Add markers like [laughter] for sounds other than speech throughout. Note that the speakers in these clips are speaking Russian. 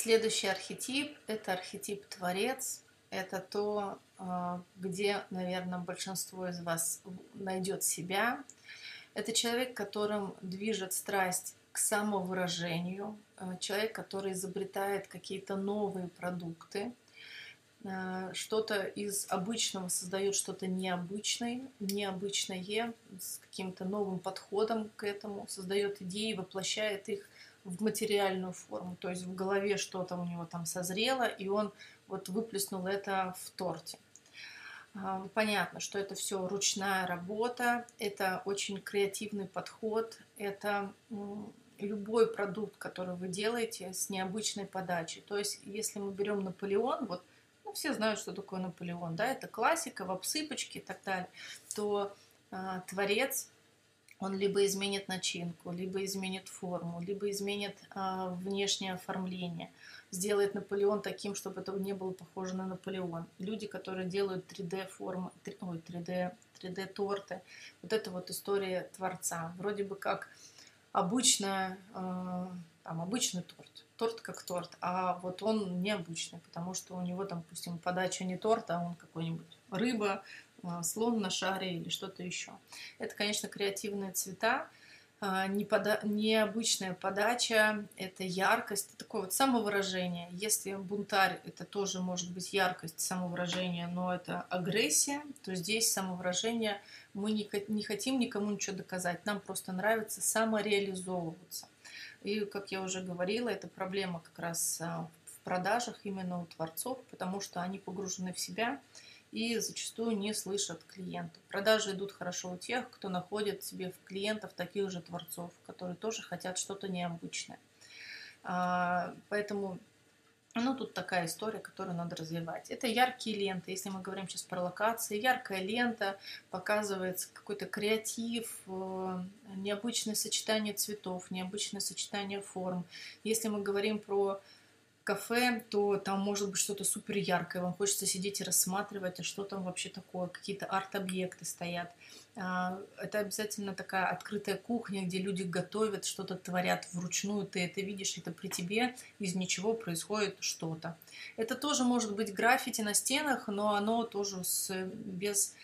Следующий архетип – это архетип Творец. Это то, а, где, наверное, большинство из вас найдет себя. Это человек, которым движет страсть к самовыражению, а, человек, который изобретает какие-то новые продукты, а, что-то из обычного создает что-то необычное, необычное, с каким-то новым подходом к этому, создает идеи, воплощает их в материальную форму, то есть в голове что-то у него там созрело, и он вот выплеснул это в торте. А, понятно, что это все ручная работа, это очень креативный подход, это любой продукт, который вы делаете с необычной подачей. То есть, если мы берем Наполеон, вот ну, все знают, что такое Наполеон, да, это классика в обсыпочке и так далее, то э, творец он либо изменит начинку, либо изменит форму, либо изменит э, внешнее оформление, сделает Наполеон таким, чтобы это не было похоже на Наполеон. Люди, которые делают 3D формы, 3, ой, 3D, 3D торты, вот это вот история творца. Вроде бы как обычная, э, там обычный торт, торт как торт, а вот он необычный, потому что у него, допустим, подача не торта, а он какой-нибудь рыба, слон на шаре или что-то еще. Это, конечно, креативные цвета, а, необычная подача, это яркость, это такое вот самовыражение. Если бунтарь, это тоже может быть яркость самовыражения, но это агрессия, то здесь самовыражение мы не, не хотим никому ничего доказать, нам просто нравится самореализовываться. И, как я уже говорила, это проблема как раз а, в продажах именно у творцов, потому что они погружены в себя, и зачастую не слышат клиентов. Продажи идут хорошо у тех, кто находит себе в клиентов таких же творцов, которые тоже хотят что-то необычное. А, поэтому ну, тут такая история, которую надо развивать. Это яркие ленты. Если мы говорим сейчас про локации, яркая лента показывается какой-то креатив, э, необычное сочетание цветов, необычное сочетание форм. Если мы говорим про кафе, то там может быть что-то супер яркое, вам хочется сидеть и рассматривать, а что там вообще такое, какие-то арт-объекты стоят. А, это обязательно такая открытая кухня, где люди готовят, что-то творят вручную, ты это видишь, это при тебе, из ничего происходит что-то. Это тоже может быть граффити на стенах, но оно тоже с, без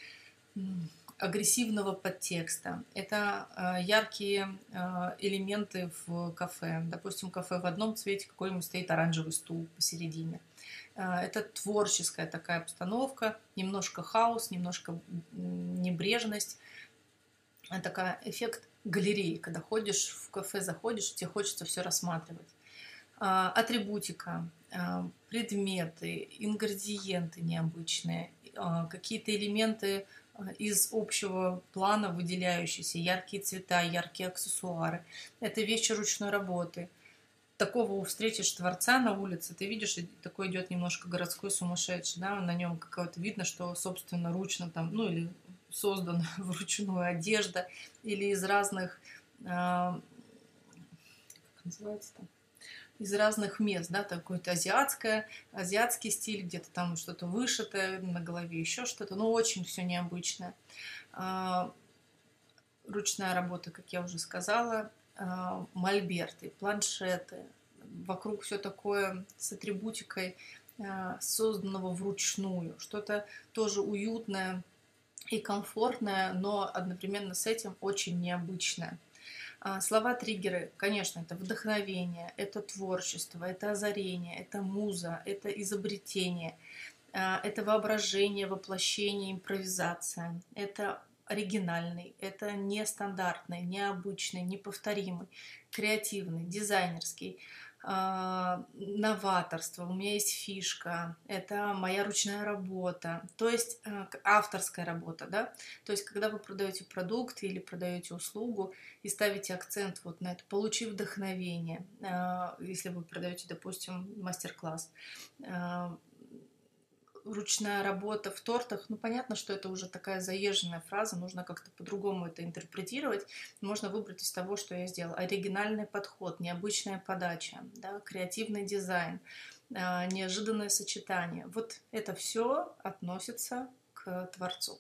агрессивного подтекста. Это э, яркие э, элементы в кафе. Допустим, кафе в одном цвете, какой-нибудь стоит оранжевый стул посередине. Э, это творческая такая обстановка, немножко хаос, немножко небрежность. Это такой эффект галереи, когда ходишь в кафе, заходишь, тебе хочется все рассматривать. Атрибутика, предметы, ингредиенты необычные, какие-то элементы из общего плана выделяющиеся, яркие цвета, яркие аксессуары. Это вещи ручной работы. Такого встретишь творца на улице, ты видишь, такой идет немножко городской сумасшедший, да, на нем какое-то видно, что, собственно, ручно там, ну или создана [laughs] вручную одежда, или из разных, э, как называется там, из разных мест, да, какой-то азиатское, азиатский стиль, где-то там что-то вышитое, на голове еще что-то, но очень все необычное. А, ручная работа, как я уже сказала, а, мольберты, планшеты, вокруг все такое с атрибутикой а, созданного вручную, что-то тоже уютное и комфортное, но одновременно с этим очень необычное. А, слова-триггеры, конечно, это вдохновение, это творчество, это озарение, это муза, это изобретение, а, это воображение, воплощение, импровизация, это оригинальный, это нестандартный, необычный, неповторимый, креативный, дизайнерский, новаторство, у меня есть фишка, это моя ручная работа, то есть э, авторская работа, да, то есть когда вы продаете продукт или продаете услугу и ставите акцент вот на это, получив вдохновение, э, если вы продаете, допустим, мастер-класс, ручная работа в тортах, ну понятно, что это уже такая заезженная фраза, нужно как-то по-другому это интерпретировать. Можно выбрать из того, что я сделала. Оригинальный подход, необычная подача, да, креативный дизайн, а, неожиданное сочетание. Вот это все относится к творцу.